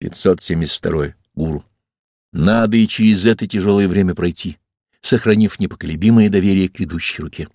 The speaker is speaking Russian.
572. Гуру. Надо и через это тяжелое время пройти, сохранив непоколебимое доверие к ведущей руке.